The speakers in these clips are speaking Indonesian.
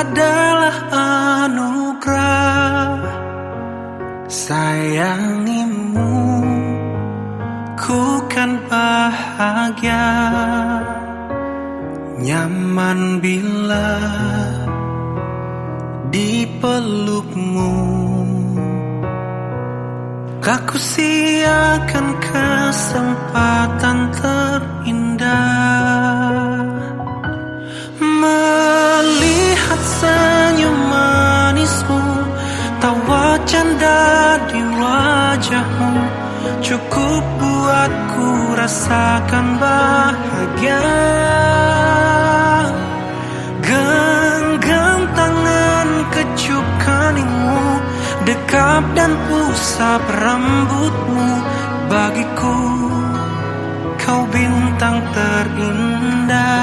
adalah anugerah. Sayangimu Ku kan bahagia. Nyaman bila dipelukmu Tak siakan kesempatan terindah canda di wajahmu. Cukup buatku rasakan bahagia. Genggam tangan kecup kaningmu Dekap dan usap rambutmu. Bagiku kau bintang terindah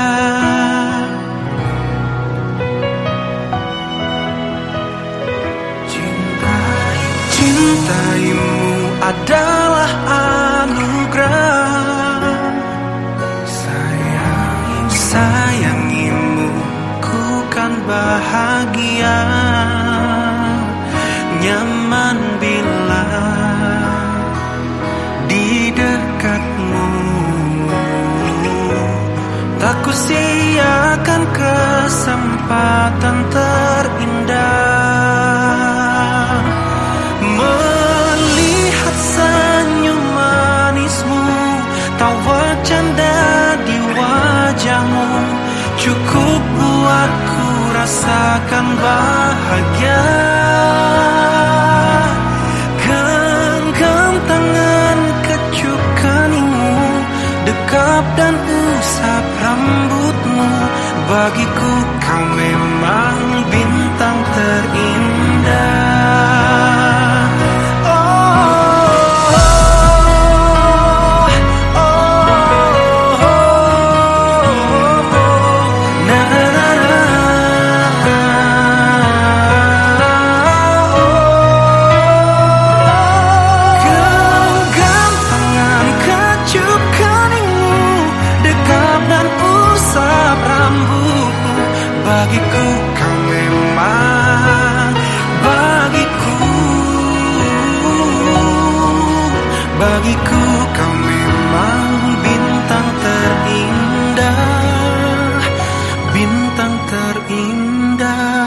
Cintai, cintaimu adalah anugerah. Sayang, sayangimu ku kan bahagia. Nyaman bila di dekatmu. Tak kusiakan Cukup buatku rasakan bahagia. Genggam tangan kecup kaningmu Dekap dan usap rambutmu. Bagiku bagiku kau memang bagiku. Bagiku kau memang bintang terindah bintang terindah.